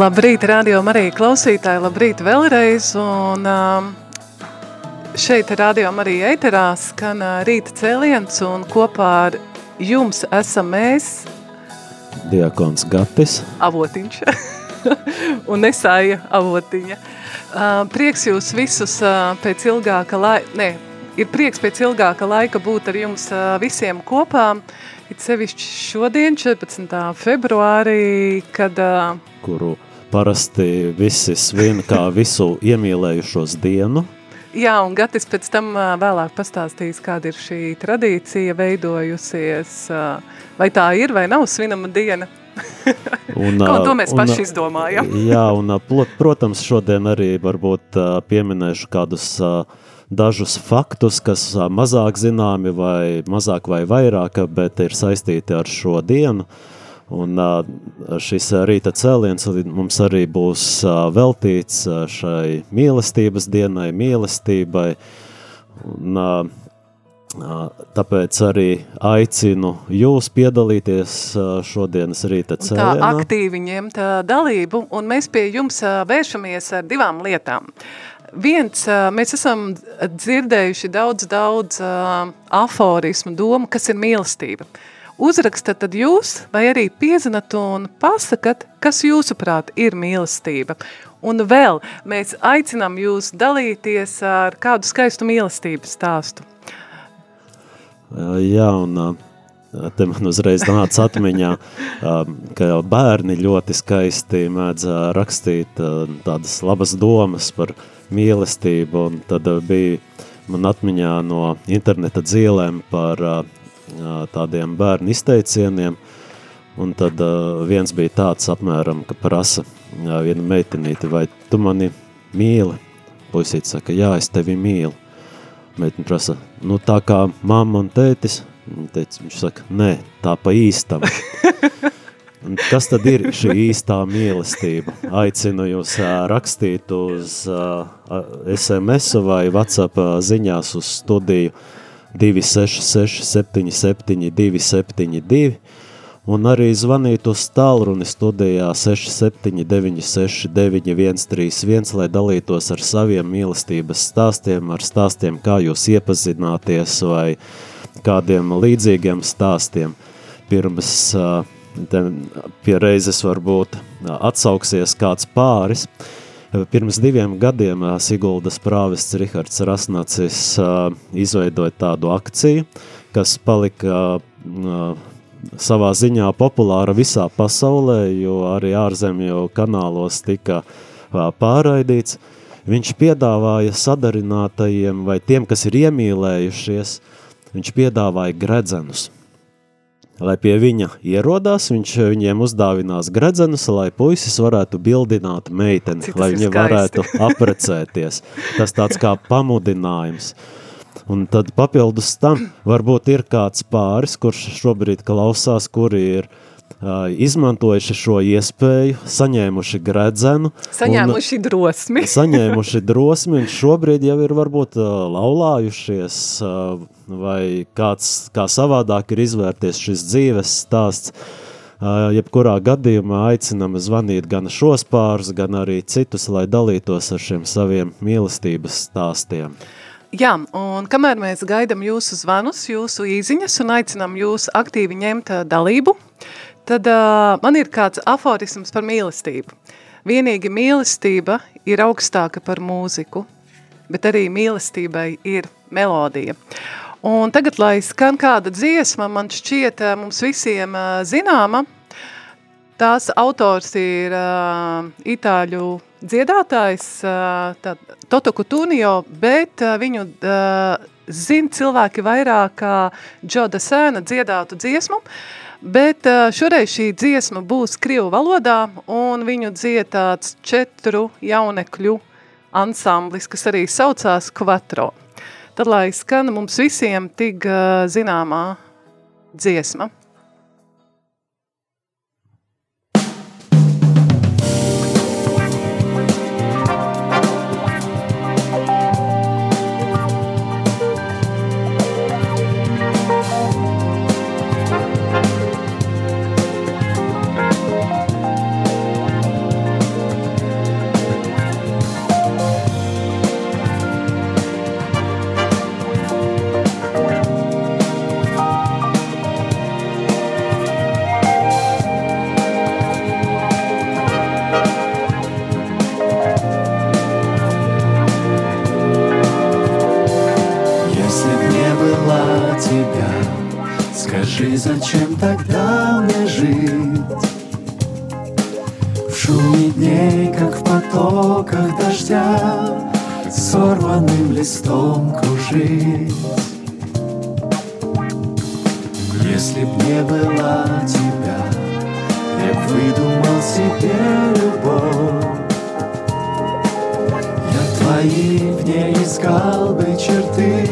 Labrīt, radio Marija klausītāji, labrīt vēlreiz, un um, šeit radio Marija ēterā skan uh, rīta cēliens, un kopā ar jums esam mēs, Diakons Gatis, avotiņš, un nesāja avotiņa. Uh, prieks jūs visus uh, pēc ilgāka laika, ne, ir prieks pēc ilgāka laika būt ar jums visiem kopā, it sevišķi šodien, 14. februārī, kad kuru parasti visi svin kā visu iemīlējušos dienu. Jā, un Gatis pēc tam vēlāk pastāstīs, kāda ir šī tradīcija veidojusies, vai tā ir vai nav svinama diena. Un, Ko to mēs un, paši izdomājam. Jā, un protams, šodien arī varbūt pieminēšu kādus dažus faktus, kas mazāk zināmi vai mazāk vai vairāk, bet ir saistīti ar šo dienu. Un šis rīta cēliens mums arī būs veltīts šai mīlestības dienai, mīlestībai. Un, tāpēc arī aicinu jūs piedalīties šodienas rīta Un tā cēlienā. aktīvi ņemt dalību, un mēs pie jums vēršamies ar divām lietām. Viens, mēs esam dzirdējuši daudz, daudz aforismu domu, kas ir mīlestība. Uzrakstat tad jūs, vai arī piezinat un pasakat, kas jūsuprāt ir mīlestība. Un vēl mēs aicinām jūs dalīties ar kādu skaistu mīlestības stāstu. Jā, un te man uzreiz nāca atmiņā, ka bērni ļoti skaisti mēdz rakstīt tādas labas domas par mīlestību, un tad bija man atmiņā no interneta dzīlēm par tādiem bērnu izteicieniem, un tad viens bija tāds apmēram, ka prasa viena meitenīte, vai tu mani mīli? Puisīt saka, jā, es tevi mīlu. Meitene prasa, nu tā kā mamma un tētis, teica, viņš saka, nē, tā pa īstam. Un kas tad ir šī īstā mīlestība? Aicinu jūs rakstīt uz SMS vai WhatsApp ziņās uz studiju 266 77 272 un arī zvanīt uz tālruni studijā 6796 9131, lai dalītos ar saviem mīlestības stāstiem, ar stāstiem, kā jūs iepazināties vai kādiem līdzīgiem stāstiem. Pirms pie reizes varbūt atsauksies kāds pāris. Pirms diviem gadiem Siguldas prāvests Rihards Rasnacis izveidoja tādu akciju, kas palika savā ziņā populāra visā pasaulē, jo arī ārzemju kanālos tika pārraidīts. Viņš piedāvāja sadarinātajiem vai tiem, kas ir iemīlējušies, viņš piedāvāja gredzenus. Lai pie viņa ierodās, viņš viņiem uzdāvinās gredzenus, lai puisis varētu bildināt meiteni, lai viņa varētu aprecēties. Tas tāds kā pamudinājums. Un tad papildus tam varbūt ir kāds pāris, kurš šobrīd klausās, kuri ir uh, izmantojuši šo iespēju, saņēmuši gredzenu. Saņēmuši drosmi. Un, saņēmuši drosmi, un šobrīd jau ir varbūt uh, laulājušies, uh, vai kāds, kā savādāk ir izvērties šis dzīves stāsts. Uh, jebkurā gadījumā aicinam zvanīt gan šos pārus, gan arī citus, lai dalītos ar šiem saviem mīlestības stāstiem. Jā, un kamēr mēs gaidām jūsu zvanus, jūsu īziņas un aicinām jūs aktīvi ņemt dalību, tad uh, man ir kāds aforisms par mīlestību. Vienīgi mīlestība ir augstāka par mūziku, bet arī mīlestībai ir melodija. Un tagad, lai skan kāda dziesma, man šķiet ā, mums visiem ā, zināma, Tās autors ir uh, itāļu dziedātājs uh, Toto Kutunio, bet uh, viņu uh, zina cilvēki vairāk kā Džoda Sēna dziedātu dziesmu, bet uh, šoreiz šī dziesma būs krievu valodā un viņu dzied tāds četru jaunekļu ansamblis, kas arī saucās Quattro. Tad, lai skan mums visiem tik zināmā dziesma. Зачем тогда мне жить? В шуме дней, как в потоках дождя, Сорванным листом кружить. Если б не было тебя, я б выдумал себе любовь. Я твои в ней искал бы черты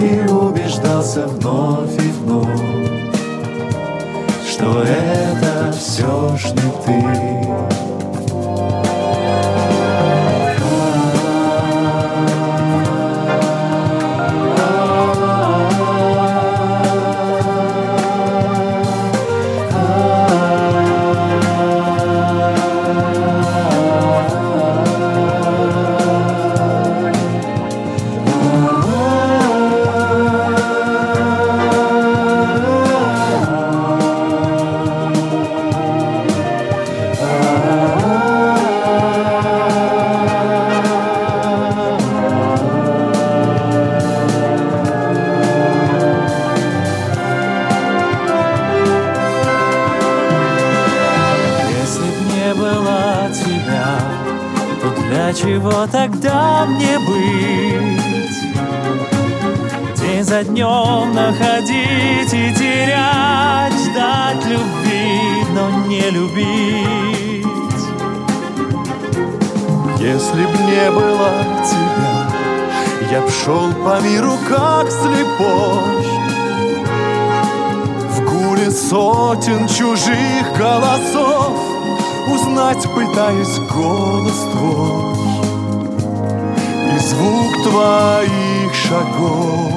И убеждался вновь и вновь Что это все ж не ты шагов.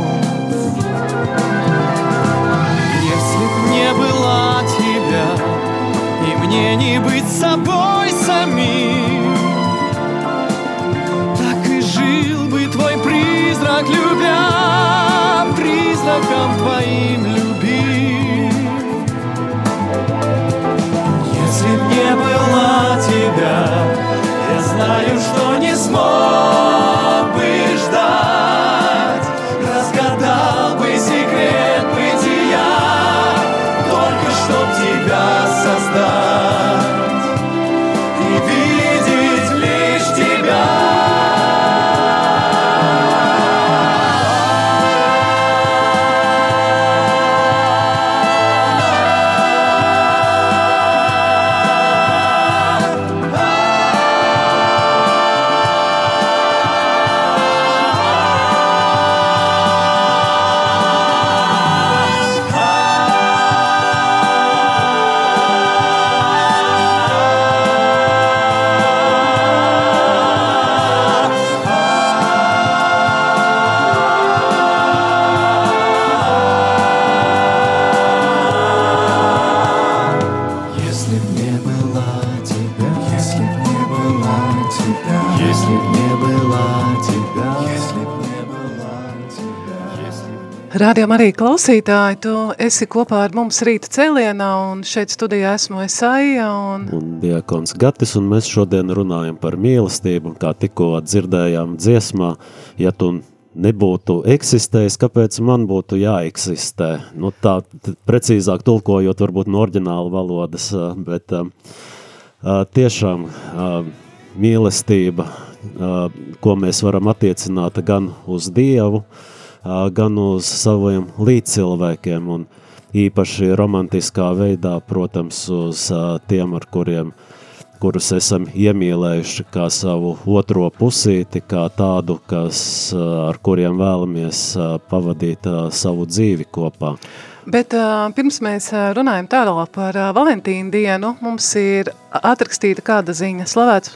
Если б не было тебя И мне не быть собой самим Так и жил бы твой призрак, любя Призраком твоим любим Если б не было тебя Я знаю, что не смог Rādījumā arī klausītāji, tu esi kopā ar mums rīta cēlienā, un šeit studijā esmu Esaija. Un, un Diekons Gatis, un mēs šodien runājam par mīlestību, un kā tikko dzirdējām dziesmā, ja tu nebūtu eksistējis, kāpēc man būtu jāeksistē? Nu tā precīzāk tulkojot varbūt no orģināla valodas, bet uh, tiešām uh, mīlestība, uh, ko mēs varam attiecināt gan uz Dievu, uh, gan uz saviem līdzcilvēkiem un īpaši romantiskā veidā, protams, uz tiem, ar kuriem kurus esam iemīlējuši kā savu otro pusīti, kā tādu, kas, ar kuriem vēlamies pavadīt savu dzīvi kopā. Bet uh, pirms mēs runājam tālāk par uh, Valentīnu dienu, mums ir atrakstīta kāda ziņa slavēts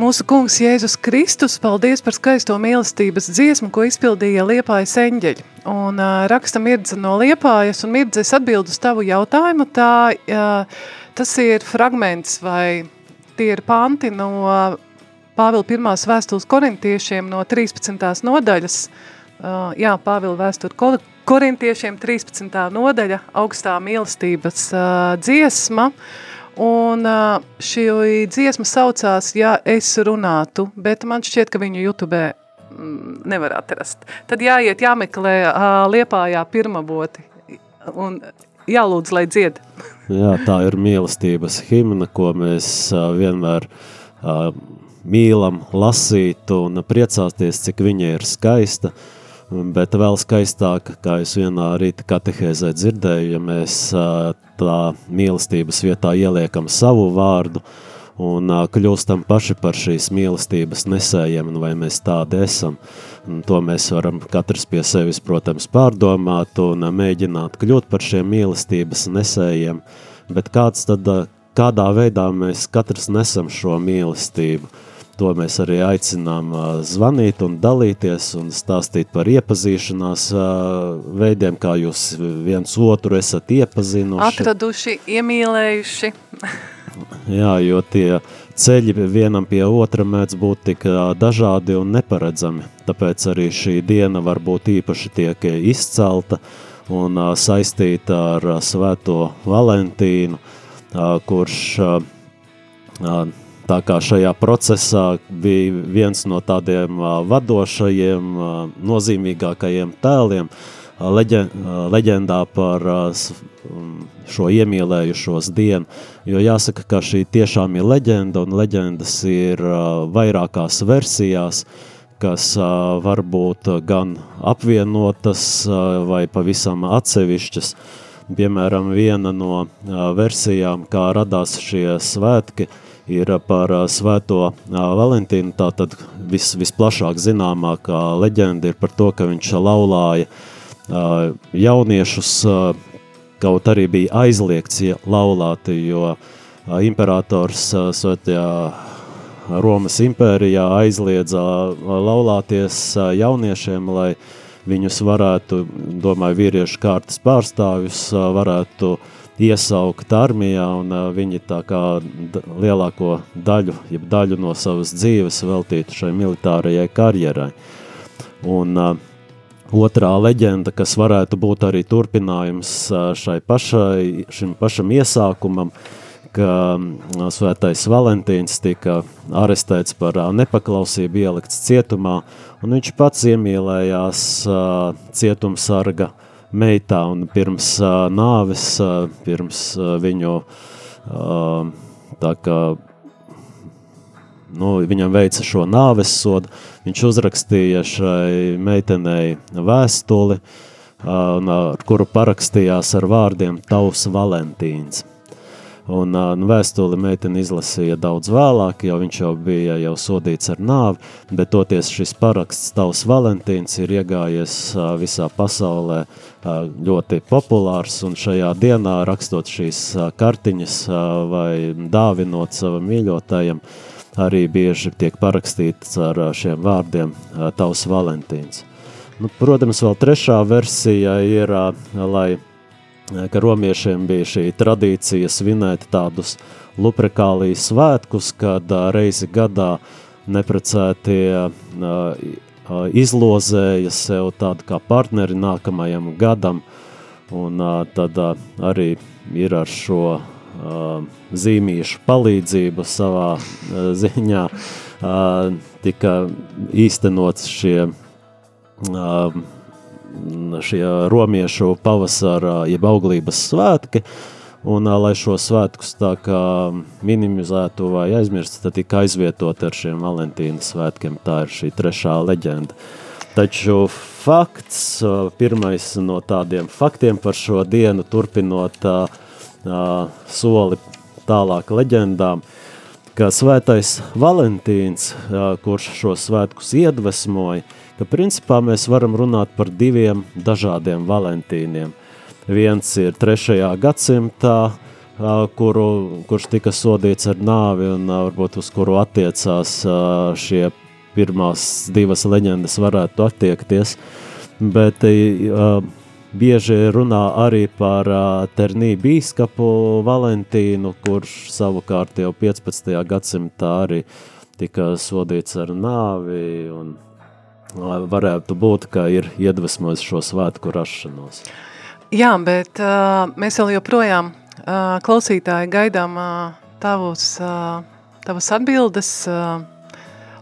Mūsu kungs Jēzus Kristus, paldies par skaisto mīlestības dziesmu, ko izpildīja Liepājas eņģeļi. Un uh, raksta mirdze no Liepājas, un mirdze es atbildu uz tavu jautājumu, tā uh, Tas ir fragments vai tie ir panti no Pāvila pirmās vēstules korintiešiem no 13. nodaļas. Uh, jā, Pāvila vēsture korintiešiem 13. nodaļa augstā mīlestības uh, dziesma. Un šī dziesma saucās Ja es runātu, bet man šķiet, ka viņu YouTube mm, nevar atrast. Tad jāiet, jāmeklē Liepājā pirmavoti un jālūdz, lai dzied. Jā, tā ir mīlestības himna, ko mēs vienmēr mīlam lasīt un priecāties, cik viņa ir skaista. Bet vēl skaistāk, kā es vienā rīta katehēzē dzirdēju, ja mēs tā mīlestības vietā ieliekam savu vārdu, un kļūstam paši par šīs mīlestības nesējiem, un vai mēs tādi esam. Un to mēs varam katrs pie sevis, protams, pārdomāt un mēģināt kļūt par šiem mīlestības nesējiem, bet kāds tad, kādā veidā mēs katrs nesam šo mīlestību, to mēs arī aicinām zvanīt un dalīties un stāstīt par iepazīšanās veidiem, kā jūs viens otru esat iepazinuši. Atraduši, iemīlējuši. Jā, jo tie ceļi vienam pie otra mēdz būt tik dažādi un neparedzami. Tāpēc arī šī diena varbūt īpaši tiek izcelta un saistīta ar svēto Valentīnu, kurš tā kā šajā procesā bija viens no tādiem vadošajiem, nozīmīgākajiem tēliem, leģendā par šo iemīlējušos dienu, jo jāsaka, ka šī tiešām ir leģenda, un leģendas ir vairākās versijās, kas var būt gan apvienotas vai pavisam atsevišķas. Piemēram, viena no versijām, kā radās šie svētki, ir par svēto Valentīnu, tātad vis, visplašāk zināmākā leģenda ir par to, ka viņš laulāja jauniešus kaut arī bija aizliegts laulāti, jo imperators Svētajā Romas impērijā aizliedza laulāties jauniešiem, lai viņus varētu, domāju, vīriešu kārtas pārstāvjus varētu iesaukt armijā, un viņi tā kā lielāko daļu, jeb daļu no savas dzīves veltītu šai militārajai karjerai. Un uh, otrā leģenda, kas varētu būt arī turpinājums šai pašai, šim pašam iesākumam, ka svētais Valentīns tika arestēts par nepaklausību, ielikts cietumā, un viņš pats iemīlējās cietumsarga meitā, un pirms nāves, pirms viņu tā kā nu, viņam veica šo nāves sodu, viņš uzrakstīja šai meitenei vēstuli, ar kuru parakstījās ar vārdiem Tavs Valentīns. Un nu, vēstuli meitene izlasīja daudz vēlāk, jo viņš jau bija jau sodīts ar nāvi, bet toties šis paraksts Tavs Valentīns ir iegājies visā pasaulē ļoti populārs, un šajā dienā rakstot šīs kartiņas vai dāvinot savam mīļotajam, arī bieži tiek parakstīts ar šiem vārdiem Tavs Valentīns. Nu, protams, vēl trešā versija ir, lai, ka romiešiem bija šī tradīcija svinēt tādus luprekālijas svētkus, kad reizi gadā neprecētie izlozēja sev tādu kā partneri nākamajam gadam, un tad arī ir ar šo zīmīšu palīdzību savā ziņā tika īstenots šie šie romiešu pavasara, jeb auglības svētki, un lai šo svētkus tā kā minimizētu vai aizmirstu, tad tika aizvietot ar šiem Valentīna svētkiem, tā ir šī trešā leģenda. Taču fakts, pirmais no tādiem faktiem par šo dienu, turpinot uh, soli tālāk leģendām, ka svētais Valentīns, kurš šo svētkus iedvesmoja, ka principā mēs varam runāt par diviem dažādiem Valentīniem. Viens ir trešajā gadsimtā, kuru, kurš tika sodīts ar nāvi un varbūt uz kuru attiecās šie pirmās divas leģendas varētu attiekties, bet bieži runā arī par Ternī bīskapu Valentīnu, kurš savukārt jau 15. gadsimtā arī tika sodīts ar nāvi un varētu būt, ka ir iedvesmojis šo svētku rašanos. Jā, bet uh, mēs vēl joprojām uh, klausītāji gaidām uh, tavus, uh, tavas atbildes, uh,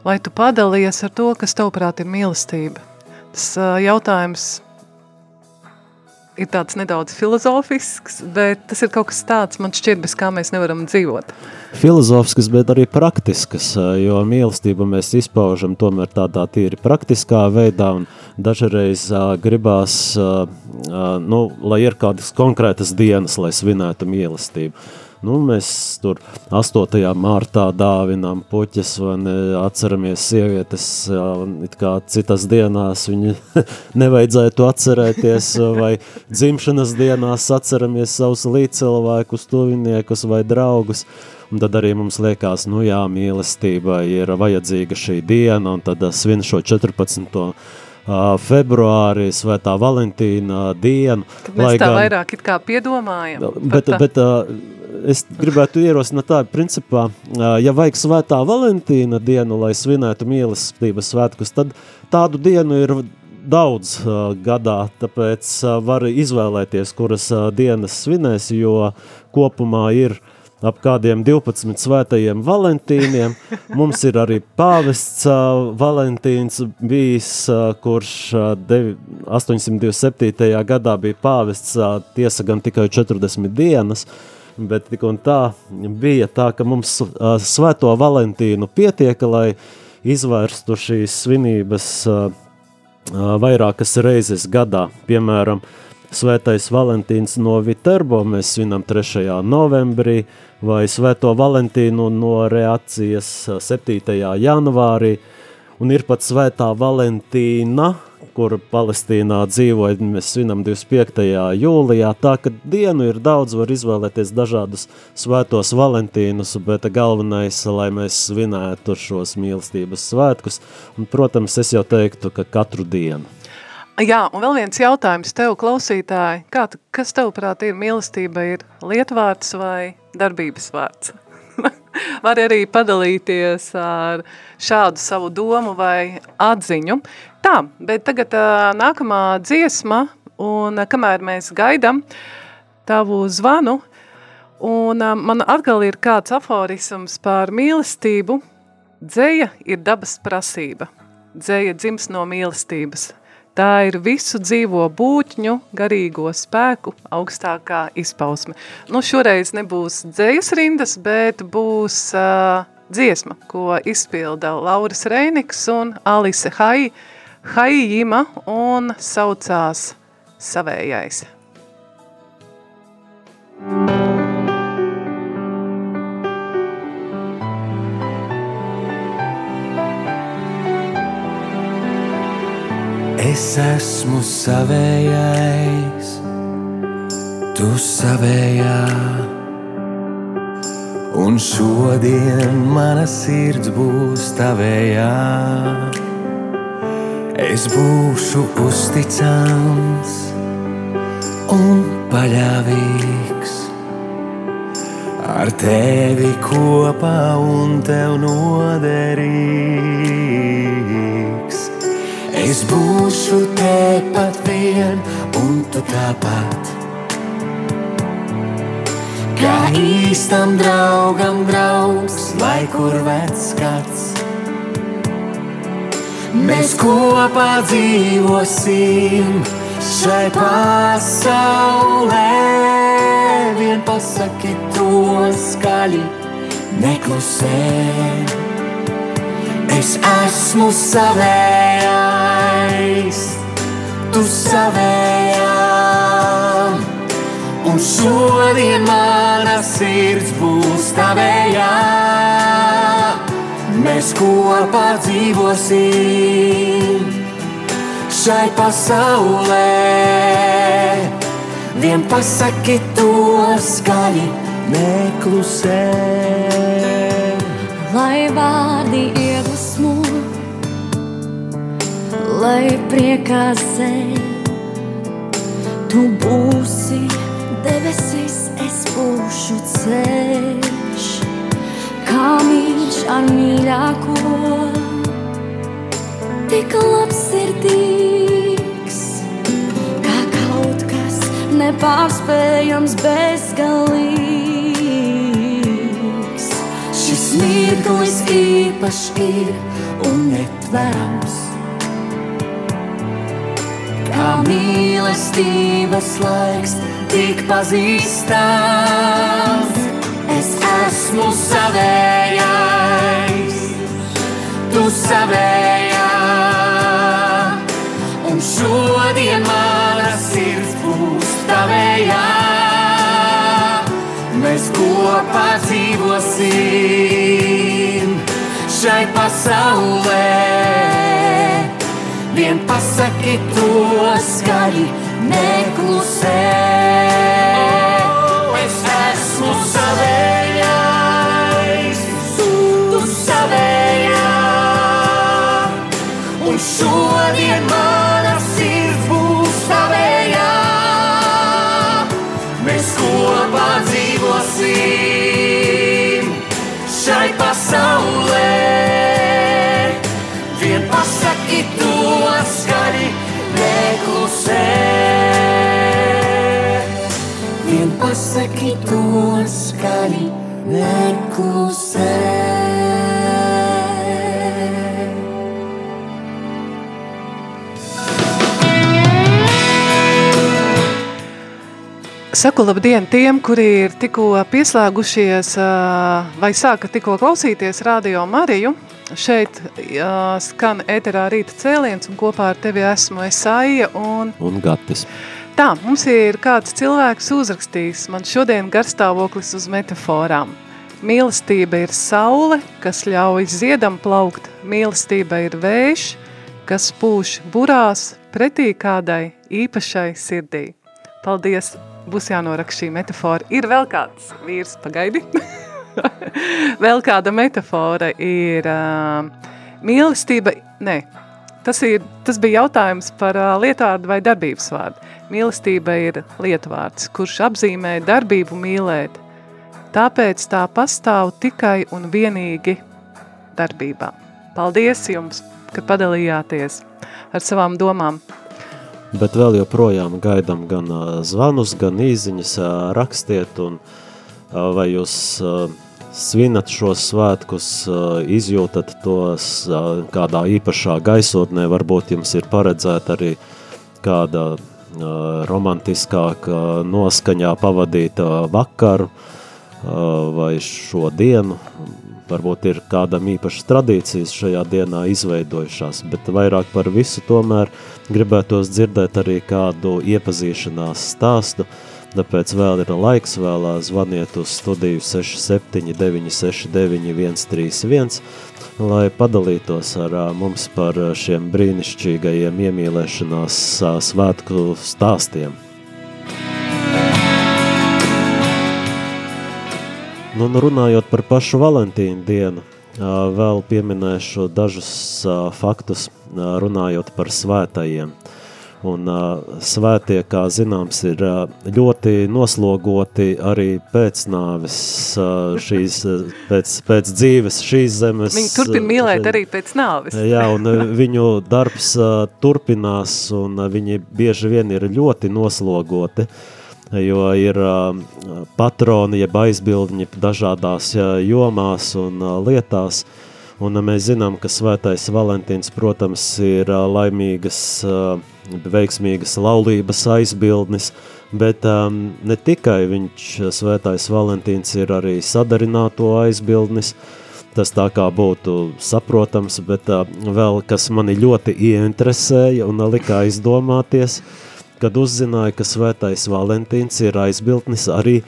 lai tu padalies ar to, kas tavuprāt ir mīlestība. Tas uh, jautājums ir tāds nedaudz filozofisks, bet tas ir kaut kas tāds, man šķiet, bez kā mēs nevaram dzīvot. Filozofisks, bet arī praktisks, jo mīlestību mēs izpaužam tomēr tādā tīri praktiskā veidā, un dažreiz uh, gribās, uh, uh, nu, lai ir kādas konkrētas dienas, lai svinētu mīlestību. Nu, mēs tur 8. martā dāvinām puķes un atceramies sievietes, it kā citas dienās viņi nevajadzētu atcerēties, vai dzimšanas dienās atceramies savus līdzcilvēkus, tuviniekus vai draugus. Un tad arī mums liekas, nu jā, mīlestība ir vajadzīga šī diena, un tad svin šo 14 februārī, Svētā Valentīna dienu. Kad mēs tā gan, vairāk it kā piedomājam. Bet, bet es gribētu ierosināt tā, principā, ja vajag Svētā Valentīna dienu, lai svinētu mīlestības svētkus, tad tādu dienu ir daudz uh, gadā, tāpēc uh, var izvēlēties, kuras uh, dienas svinēs, jo kopumā ir uh, ap kādiem 12 svētajiem Valentīniem. Mums ir arī pāvests uh, Valentīns bijis, uh, kurš uh, 827. gadā bija pāvests, uh, tiesa gan tikai 40 dienas, bet tik un tā bija tā, ka mums uh, svēto Valentīnu pietieka, lai izvērstu šīs svinības uh, uh, vairākas reizes gadā. Piemēram, Svētais Valentīns no Viterbo mēs svinam 3. novembrī, vai Svēto Valentīnu no reakcijas 7. janvārī, un ir pat Svētā Valentīna, kur Palestīnā dzīvoja, mēs svinam 25. jūlijā, tā ka dienu ir daudz, var izvēlēties dažādus svētos Valentīnus, bet galvenais, lai mēs svinētu šos mīlestības svētkus, un, protams, es jau teiktu, ka katru dienu. Jā, un vēl viens jautājums tev, klausītāji. Kā, kas tev prāt ir mīlestība? Ir lietvārds vai darbības vārds? Var arī padalīties ar šādu savu domu vai atziņu. Tā, bet tagad uh, nākamā dziesma, un uh, kamēr mēs gaidam tavu zvanu, un uh, man atkal ir kāds aforisms par mīlestību. Dzeja ir dabas prasība. Dzeja dzims no mīlestības. Tā ir visu dzīvo būtņu, garīgo spēku augstākā izpausme. Nu, šoreiz nebūs dzējas rindas, bet būs uh, dziesma, ko izpilda Lauris Reiniks un Alise Hai, Haijima un saucās Savējais. Es esmu savējais, tu savējā. Un šodien mana sirds būs tavējā. Es būšu uzticams un paļāvīgs. Ar tevi kopā un tev noderīgs. Es būšu tepat vien, un tu tāpat. Kā īstam draugam draugs, lai kur vecs skats. Mēs kopā dzīvosim šai pasaulē. Vien pasaki to skaļi, neklusē. Es esmu savējais, tu savējā. Un šodien mana sirds būs tavējā. Mēs kopā dzīvosim šai pasaulē. Vien pasaki to skaļi, neklusē. lai vārdi iedvesmo, lai priekā sēž. Tu būsi debesis, es būšu ceļš, kā mīļš ar mīļāko, tik labsirdīgs, kā kaut kas nepārspējams, bezgalīgs. Šis mirklis īpašs ir un netverams. Kā mīlestības laiks, tik pazīstams. Es esmu savējais, tu savējā. Un šodien mana sirds būs tavējā. Mēs kopā dzīvosim šai pasaulē. Vien pasaki to skaļi, neklusē. To skaļi, neklusē. Saku labdien tiem, kuri ir tikko pieslēgušies vai sāka tikko klausīties Radio Mariju. Šeit skan ēterā rīta cēliens un kopā ar tevi esmu Esaija un Un gatis. Tā, mums ir kāds cilvēks uzrakstījis man šodien garstāvoklis uz metaforām. Mīlestība ir saule, kas ļauj ziedam plaukt, mīlestība ir vējš, kas pūš burās pretī kādai īpašai sirdī. Paldies! Būs jānorak šī metafora. Ir vēl kāds vīrs, pagaidi. vēl kāda metafora ir uh, mīlestība. Nē, tas, ir, tas bija jautājums par lietvārdu vai darbības vārdu. Mīlestība ir lietvārds, kurš apzīmē darbību mīlēt. Tāpēc tā pastāv tikai un vienīgi darbībā. Paldies jums, ka padalījāties ar savām domām. Bet vēl joprojām gaidām gan zvanus, gan īziņas rakstiet, un vai jūs svinat šos svētkus, izjūtat tos kādā īpašā gaisotnē, varbūt jums ir paredzēta arī kāda romantiskāka noskaņā pavadīta vakaru vai šo dienu, varbūt ir kādam īpašas tradīcijas šajā dienā izveidojušās, bet vairāk par visu tomēr gribētos dzirdēt arī kādu iepazīšanās stāstu, tāpēc vēl ir laiks, vēl zvaniet uz studiju 679 691 131, lai padalītos ar mums par šiem brīnišķīgajiem iemīlēšanās svētku stāstiem. Nu, un runājot par pašu Valentīnu dienu, vēl pieminēšu dažus faktus, runājot par svētajiem. Un ā, svētie, kā zināms, ir ā, ļoti noslogoti arī pēc nāves, ā, šīs, pēc, pēc dzīves šīs zemes. Viņi turpina mīlēt arī pēc nāves. Jā, un viņu darbs ā, turpinās, un ā, viņi bieži vien ir ļoti noslogoti, jo ir ā, patroni, jeb aizbildņi dažādās ā, jomās un ā, lietās, Un mēs zinām, ka svētais Valentīns, protams, ir laimīgas, veiksmīgas laulības aizbildnis, bet ne tikai viņš, svētais Valentīns, ir arī sadarināto aizbildnis, tas tā kā būtu saprotams, bet vēl kas mani ļoti ieinteresēja un lika aizdomāties, kad uzzināja, ka svētais Valentīns ir aizbildnis arī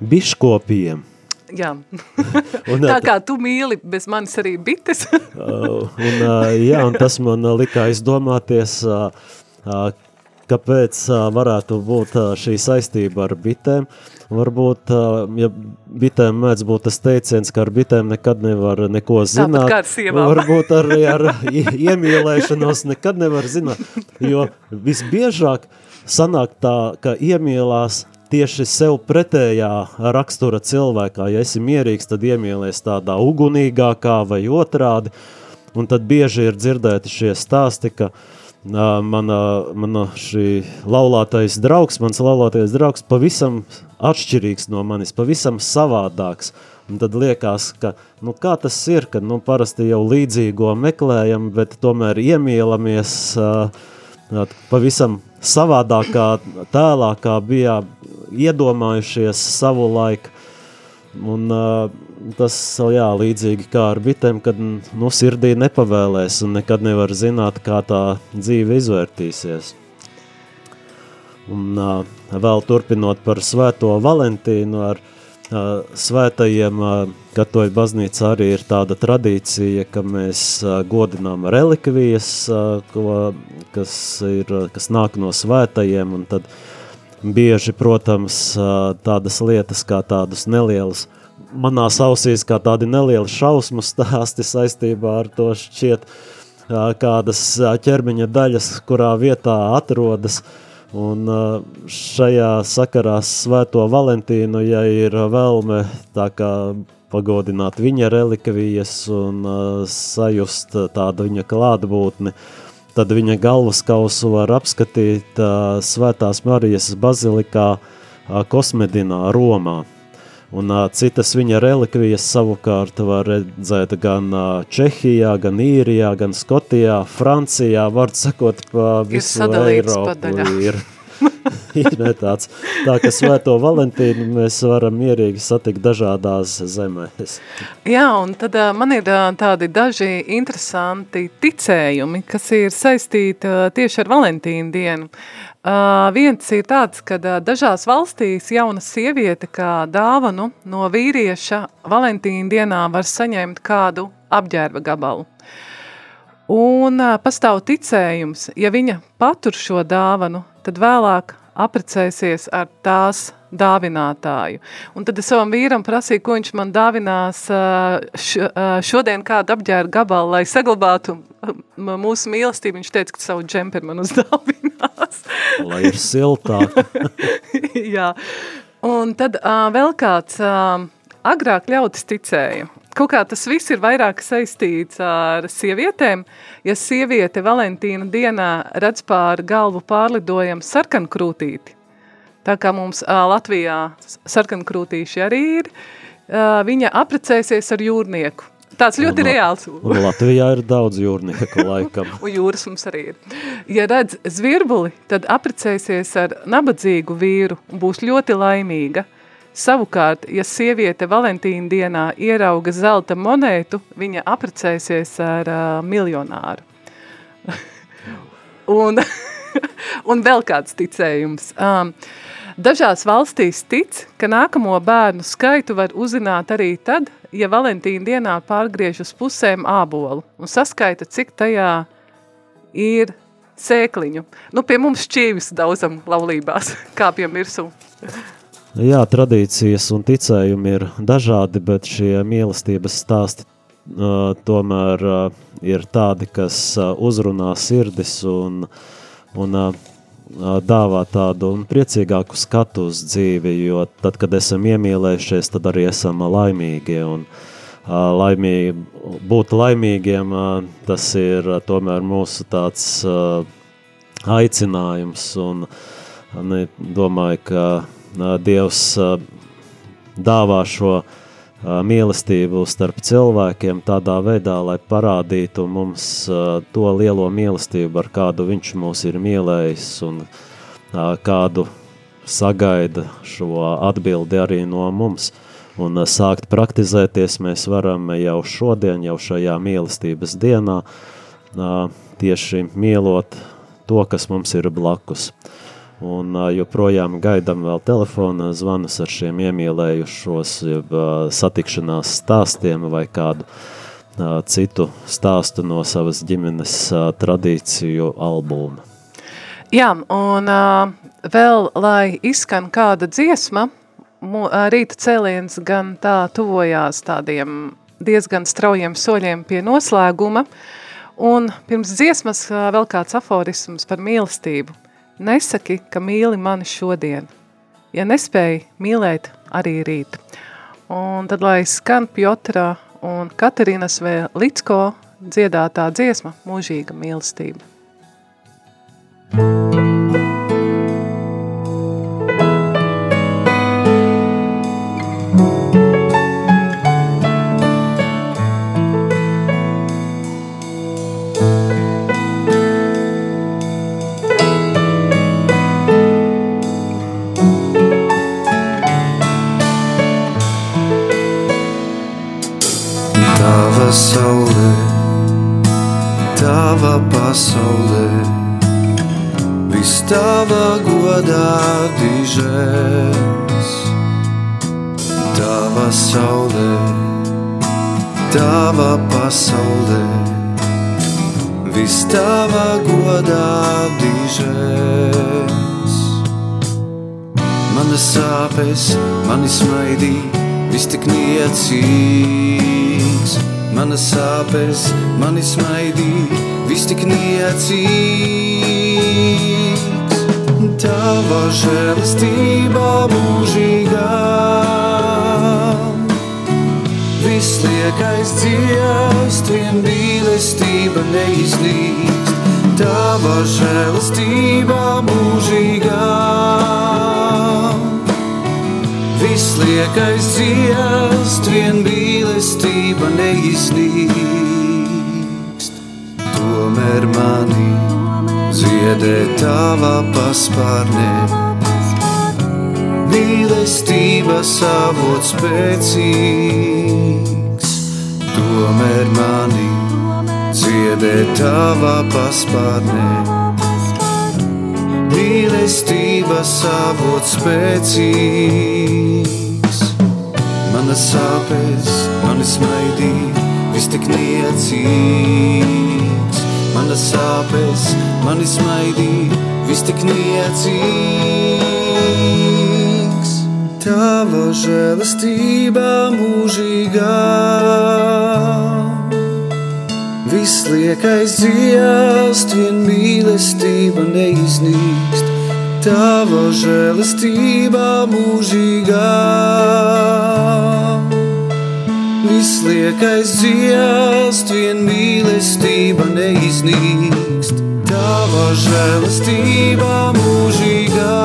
biškopiem. Jā, un, tā kā tu mīli bez manis arī bites. un, jā, un tas man lika aizdomāties, kāpēc varētu būt šī saistība ar bitēm. Varbūt, ja bitēm mēdz būt tas teiciens, ka ar bitēm nekad nevar neko zināt. Tāpat kā ar sievām. Varbūt arī ar iemīlēšanos nekad nevar zināt, jo visbiežāk sanāk tā, ka iemīlās tieši sev pretējā rakstura cilvēkā. Ja esi mierīgs, tad iemīlies tādā ugunīgākā vai otrādi. Un tad bieži ir dzirdēti šie stāsti, ka mana, mana šī laulātais draugs, mans laulātais draugs pavisam atšķirīgs no manis, pavisam savādāks. Un tad liekas, ka nu, tas ir, ka nu, parasti jau līdzīgo meklējam, bet tomēr iemīlamies uh, pavisam savādākā tēlā, kā bija iedomājušies savu laiku. Un, uh, tas jā, līdzīgi kā ar bitēm, kad nu, sirdī nepavēlēs un nekad nevar zināt, kā tā dzīve izvērtīsies. Un uh, vēl turpinot par svēto Valentīnu ar uh, svētajiem, uh, katoļu baznīca arī ir tāda tradīcija, ka mēs uh, godinām relikvijas, uh, ko, kas, ir, kas nāk no svētajiem, un tad uh, bieži, protams, tādas lietas kā tādas nelielas, manās ausīs kā tādi nelieli šausmu stāsti saistībā ar to šķiet kādas ķermeņa daļas, kurā vietā atrodas, un šajā sakarā svēto Valentīnu, ja ir vēlme tā kā pagodināt viņa relikvijas un sajust tādu viņa klātbūtni, tad viņa galvaskausu var apskatīt Svētās Marijas bazilikā Kosmedinā, Romā. Un uh, citas viņa relikvijas savukārt var redzēt gan uh, Čehijā, gan Īrijā, gan Skotijā, Francijā, var sakot, pa visu Eiropu ir. tāds. Tā ka svēto Valentīnu mēs varam mierīgi satikt dažādās zemēs. Jā, un tad uh, man ir uh, tādi daži interesanti ticējumi, kas ir saistīti uh, tieši ar Valentīnu dienu. Uh, viens ir tāds, ka uh, dažās valstīs jauna sieviete kā dāvanu no vīrieša Valentīna dienā var saņemt kādu apģērba gabalu. Un uh, pastāv ticējums, ja viņa patur šo dāvanu, tad vēlāk aprecēsies ar tās dāvinātāju. Un tad es savam vīram prasīju, ko viņš man dāvinās š, šodien kādu apģēru gabalu, lai saglabātu mūsu mīlestību. Viņš teica, ka savu džemperi man uzdāvinās. lai ir siltāk. Jā. Un tad uh, vēl kāds uh, agrāk ļautis ticēja, kaut kā tas viss ir vairāk saistīts ar sievietēm. Ja sieviete Valentīna dienā redz pār galvu pārlidojam sarkankrūtīti, tā kā mums uh, Latvijā sarkankrūtīši arī ir, uh, viņa aprecēsies ar jūrnieku. Tāds ļoti un, reāls. Un Latvijā ir daudz jūrnieku laikam. un jūras mums arī ir. Ja redz zvirbuli, tad aprecēsies ar nabadzīgu vīru un būs ļoti laimīga – Savukārt, ja sieviete Valentīna dienā ierauga zelta monētu, viņa aprecēsies ar uh, miljonāru. un, un vēl kāds ticējums. Um, dažās valstīs tic, ka nākamo bērnu skaitu var uzzināt arī tad, ja Valentīna dienā pārgriež uz pusēm ābolu un saskaita, cik tajā ir sēkliņu. Nu, pie mums šķīvis daudzam laulībās, kāpjam virsū. Jā, tradīcijas un ticējumi ir dažādi, bet šie mīlestības stāsti uh, tomēr uh, ir tādi, kas uh, uzrunā sirdis un, un uh, dāvā tādu priecīgāku skatu uz dzīvi, jo tad, kad esam iemīlējušies, tad arī esam laimīgi. Un, laimīgi būt laimīgiem, tas ir tomēr mūsu tāds aicinājums. Un, un domāju, ka Dievs dāvā šo mīlestību starp cilvēkiem tādā veidā, lai parādītu mums to lielo mīlestību, ar kādu viņš mūs ir mīlējis un kādu sagaida šo atbildi arī no mums. Un sākt praktizēties mēs varam jau šodien, jau šajā mīlestības dienā, tieši mīlot to, kas mums ir blakus un joprojām gaidām vēl telefona zvanus ar šiem iemīlējušos satikšanās stāstiem vai kādu citu stāstu no savas ģimenes tradīciju albuma. Jā, un vēl, lai izskan kāda dziesma, rīta cēliens gan tā tuvojās tādiem diezgan straujiem soļiem pie noslēguma, un pirms dziesmas vēl kāds aforisms par mīlestību – Nesaki, ka mīli mani šodien, ja nespēji mīlēt arī rīt. Un tad, lai skan Pjotra un Katerinas vēl Licko dziedātā dziesma mūžīga mīlestība. saulē, tava pasaulē, viss tava godā dižēs. Tava saulē, tava pasaulē, viss tava godā dižēs. Manas sāpes, mani smaidī, viss tik niecīgs manas sāpes, mani smaidī, viss tik niecīgs. Tava žēlastībā mūžīgā, viss liekais dziest, vien mīlestība neizlīst. Tava žēlastībā mūžīgā, viss liekais dziest, vien mīlestība neiznīkst. Tomēr mani ziedē tava paspārnē, mīlestība savot spēcīgs. Tomēr mani ziedē tava paspārnē, mīlestība savot spēcīgs. Manas sāpes, mani smaidī, viss tik niecīgs. Manas sāpes, mani smaidī, viss tik niecīgs. Tava žēlastība mūžīgā. Viss liekais dziest, vien mīlestība neiznīkst. Tava žēlastība mūžīgā. Viss liekais dziest, vien mīlestība neiznīkst. Tava žēlastība mūžīgā.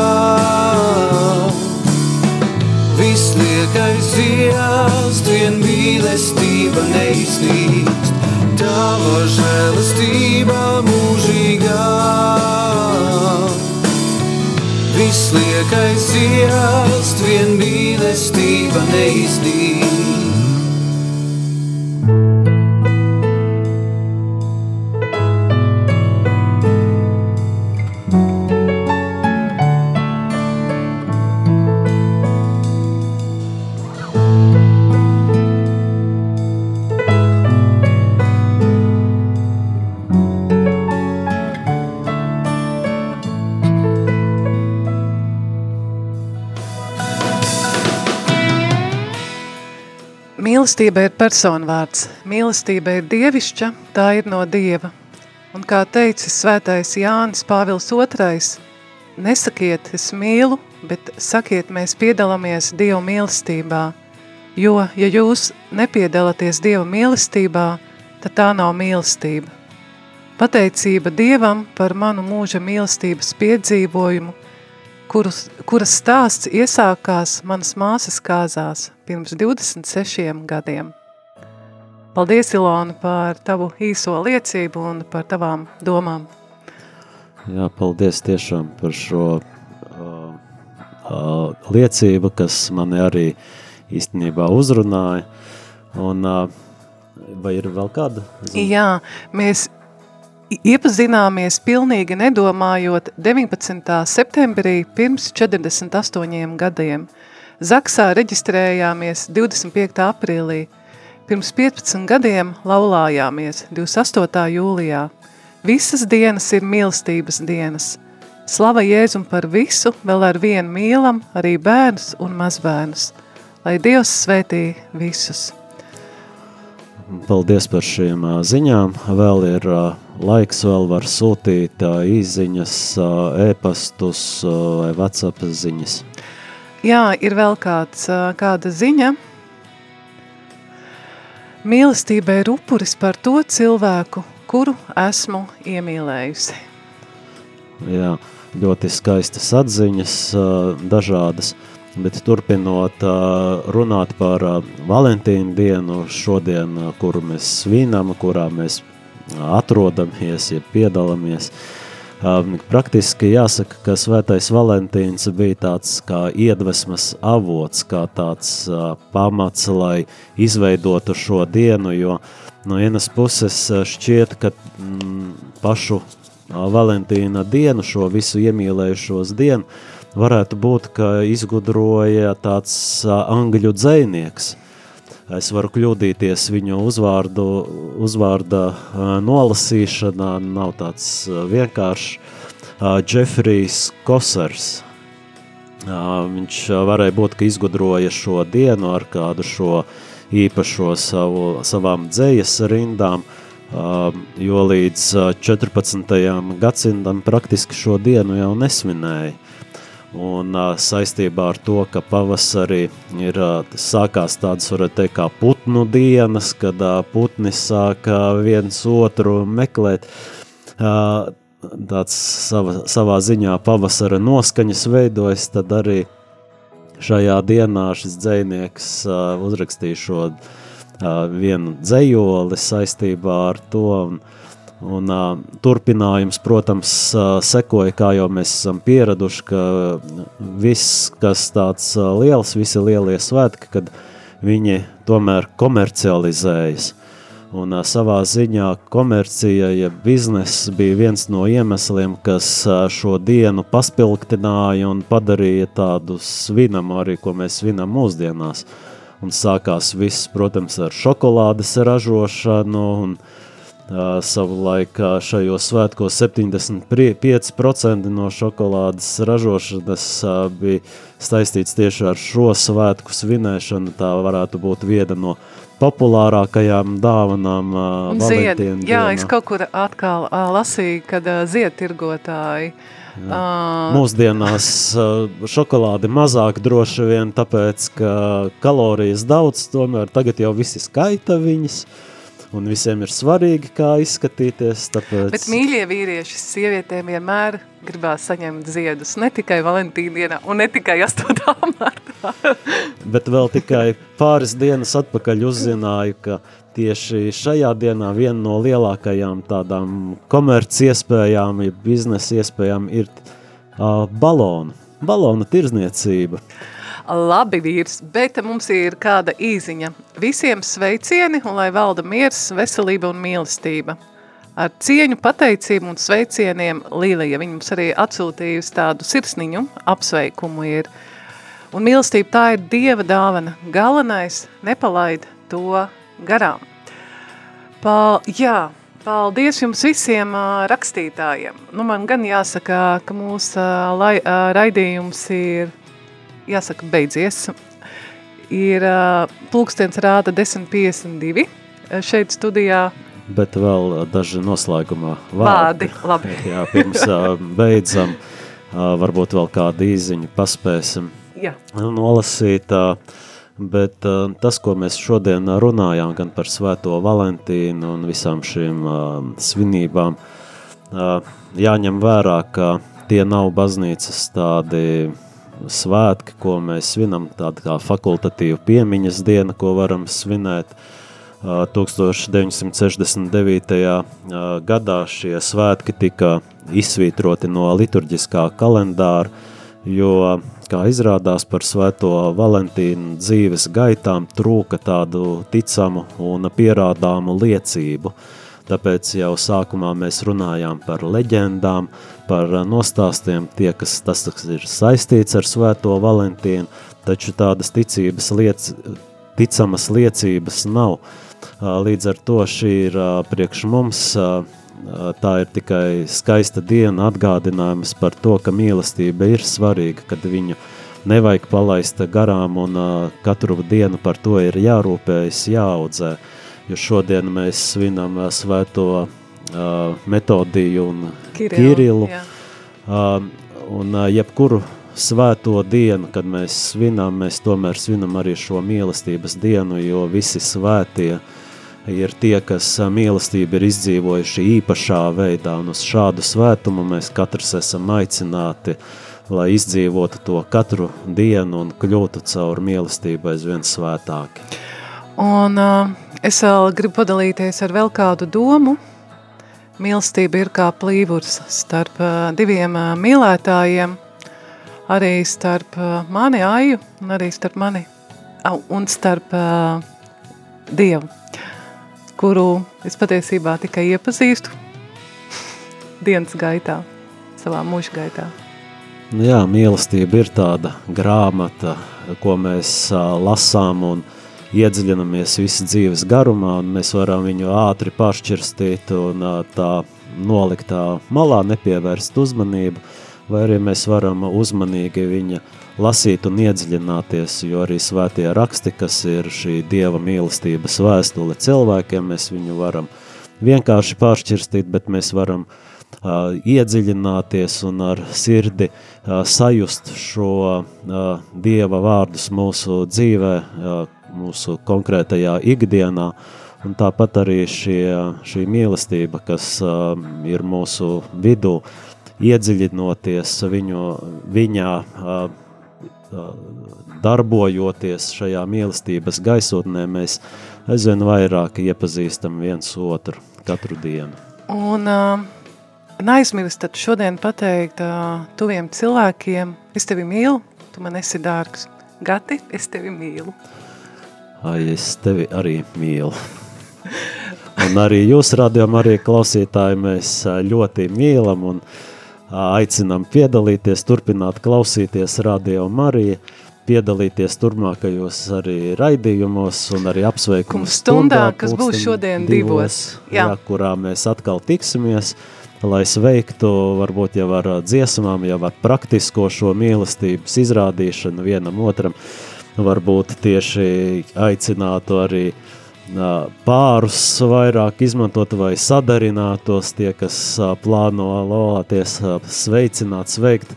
Viss liekais dziest, vien mīlestība neiznīkst. Tava žēlastība mūžīgā. Viss liekais dziest, vien mīlestība neiznīkst. Mīlestība ir personvārds, mīlestība ir dievišķa, tā ir no Dieva. Un kā teicis svētais Jānis Pāvils II, nesakiet es mīlu, bet sakiet mēs piedalāmies Dieva mīlestībā, jo, ja jūs nepiedalāties Dieva mīlestībā, tad tā nav mīlestība. Pateicība Dievam par manu mūža mīlestības piedzīvojumu, kurus, kuras stāsts iesākās manas māsas kāzās pirms 26 gadiem. Paldies, Ilona, par tavu īso liecību un par tavām domām. Jā, paldies tiešām par šo uh, uh, liecību, kas mani arī īstenībā uzrunāja. Un, uh, vai ir vēl kāda? Zin? Jā, mēs iepazināmies pilnīgi nedomājot 19. septembrī pirms 48 gadiem. Zaksā reģistrējāmies 25. aprīlī. Pirms 15 gadiem laulājāmies 28. jūlijā. Visas dienas ir mīlestības dienas. Slava Jēzum par visu, vēl ar vienu mīlam, arī bērns un mazbērnus. Lai Dievs svētī visus! Paldies par šīm ziņām. Vēl ir laiks, vēl var sūtīt īziņas, ēpastus vai WhatsApp ziņas. Jā, ir vēl kāds, kāda ziņa. Mīlestība ir upuris par to cilvēku, kuru esmu iemīlējusi. Jā, ļoti skaistas atziņas, dažādas. Bet turpinot runāt par Valentīnu dienu šodien, kuru mēs svinam, kurā mēs atrodamies, ja piedalāmies, praktiski jāsaka, ka svētais Valentīns bija tāds kā iedvesmas avots, kā tāds pamats, lai izveidotu šo dienu, jo no vienas puses šķiet, ka mm, pašu Valentīna dienu, šo visu iemīlējušos dienu, varētu būt, ka izgudroja tāds angļu dzēnieks. Es varu kļūdīties viņu uzvārdu, uzvārda nolasīšanā, nav tāds vienkāršs. Džefrijs Kosers. Viņš varēja būt, ka izgudroja šo dienu ar kādu šo īpašo savu, savām dzējas rindām, jo līdz 14. gadsimtam praktiski šo dienu jau nesvinēja. Un uh, saistībā ar to, ka pavasarī ir uh, sākās tādas, varētu teikt, kā putnu dienas, kad uh, putni sāka viens otru meklēt, uh, tāds sava, savā ziņā pavasara noskaņas veidojas, tad arī šajā dienā šis dzējnieks uh, uzrakstīja šo uh, vienu dzējoli saistībā ar to, un, Un, uh, turpinājums, protams, uh, sekoja, kā jau mēs esam pieraduši, ka viss, kas tāds uh, liels, visi lielie svētki, kad viņi tomēr komercializējas. Un uh, savā ziņā komercija, ja bizness bija viens no iemesliem, kas uh, šo dienu paspilgtināja un padarīja tādu svinamu arī, ko mēs svinam mūsdienās. Un sākās viss, protams, ar šokolādes ražošanu un uh, Savulaik šajos svētkos 75% no šokolādes ražošanas bija saistīts tieši ar šo svētku svinēšanu. Tā varētu būt viena no populārākajām dāvanām Ziedi, jā, es kaut kur atkal lasīju, kad ziedtirgotāji Jā. Mūsdienās šokolādi mazāk droši vien, tāpēc, ka kalorijas daudz, tomēr tagad jau visi skaita viņas, uh, un visiem ir svarīgi, kā izskatīties. Tāpēc... Bet mīļie vīrieši, sievietēm vienmēr gribās saņemt ziedus, ne tikai Valentīna dienā un ne tikai 8. martā. Bet vēl tikai pāris dienas atpakaļ uzzināju, ka tieši šajā dienā viena no lielākajām tādām komerci iespējām, ja biznesa iespējām ir uh, balonu, balonu tirzniecība. Labi, vīrs, bet mums ir kāda īziņa. Visiem sveicieni un lai valda miers, veselība un mīlestība. Ar cieņu, pateicību un sveicieniem Līlija. Viņa mums arī atsūtījusi tādu sirsniņu apsveikumu ir. Un mīlestība tā ir Dieva dāvana. Galvenais nepalaid to garām. Pal, jā, paldies jums visiem uh, rakstītājiem. Nu, man gan jāsaka, ka mūsu uh, lai, uh, raidījums ir jāsaka, beidzies. Ir pulkstens rāda 10.52 šeit studijā. Bet vēl daži noslēgumā vārdi. vārdi labi. Jā, pirms beidzam, varbūt vēl kādu īziņu paspēsim Jā. nolasīt. Uh, Bet tas, ko mēs šodien runājām gan par Svēto Valentīnu un visām šīm svinībām, jāņem vērā, ka tie nav baznīcas tādi svētki, ko mēs svinam, tāda kā fakultatīva piemiņas diena, ko varam svinēt. 1969. gadā šie svētki tika izsvītroti no liturģiskā kalendāra, jo, kā izrādās par svēto Valentīnu dzīves gaitām, trūka tādu ticamu un pierādāmu liecību. Tāpēc jau sākumā mēs runājām par leģendām, par nostāstiem, tie, kas tas ir saistīts ar svēto Valentīnu, taču tādas ticības liec, ticamas liecības nav. Līdz ar to šī ir priekš mums tā ir tikai skaista diena atgādinājums par to, ka mīlestība ir svarīga, kad viņu nevajag palaist garām un katru dienu par to ir jārūpējas, jāaudzē, jo šodien mēs svinam svēto metodiju un Kirilu, un jebkuru svēto dienu, kad mēs svinam, mēs tomēr svinam arī šo mīlestības dienu, jo visi svētie ir tie, kas mīlestību ir izdzīvojuši īpašā veidā, un uz šādu svētumu mēs katrs esam aicināti, lai izdzīvotu to katru dienu un kļūtu caur mīlestību aizvien svētāki. Un uh, es vēl gribu padalīties ar vēl kādu domu. Mīlestība ir kā plīvurs starp diviem mīlētājiem, arī starp mani aju un arī starp mani un starp Dievu kuru es patiesībā tikai iepazīstu dienas gaitā, savā mūža gaitā. Nu jā, mīlestība ir tāda grāmata, ko mēs lasām un iedziļinamies visu dzīves garumā, un mēs varam viņu ātri pāršķirstīt un tā nolikt tā malā, nepievērst uzmanību, vai arī mēs varam uzmanīgi viņa lasīt un iedziļināties, jo arī svētie raksti, kas ir šī Dieva mīlestības vēstule cilvēkiem, mēs viņu varam vienkārši pāršķirstīt, bet mēs varam uh, iedziļināties un ar sirdi uh, sajust šo uh, Dieva vārdus mūsu dzīvē, uh, mūsu konkrētajā ikdienā, un tāpat arī šie, šī mīlestība, kas uh, ir mūsu vidū, iedziļinoties viņu, viņā, uh, darbojoties šajā mīlestības gaisotnē, mēs aizvien vairāk iepazīstam viens otru katru dienu. Un uh, neaizmirst tad šodien pateikt uh, tuviem cilvēkiem, es tevi mīlu, tu man esi dārgs. Gati, es tevi mīlu. Ai, es tevi arī mīlu. un arī jūs rādījām arī klausītāji, mēs ļoti mīlam un uh, aicinām piedalīties, turpināt klausīties Radio Marija, piedalīties turmākajos arī raidījumos un arī apsveikumu stundā, kas būs šodien divos, jā. Jā, kurā mēs atkal tiksimies, lai sveiktu varbūt jau ar dziesmām, jau ar praktisko šo mīlestības izrādīšanu vienam otram, varbūt tieši aicinātu arī pārus vairāk izmantot vai sadarinātos, tie, kas plāno laulāties, sveicināt, sveikt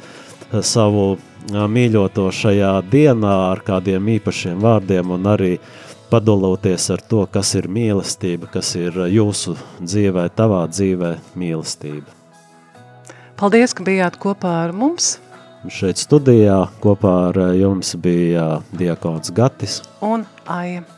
savu mīļoto šajā dienā ar kādiem īpašiem vārdiem un arī padaloties ar to, kas ir mīlestība, kas ir jūsu dzīvē, tavā dzīvē mīlestība. Paldies, ka bijāt kopā ar mums. Šeit studijā kopā ar jums bija Diakons Gatis un Aija.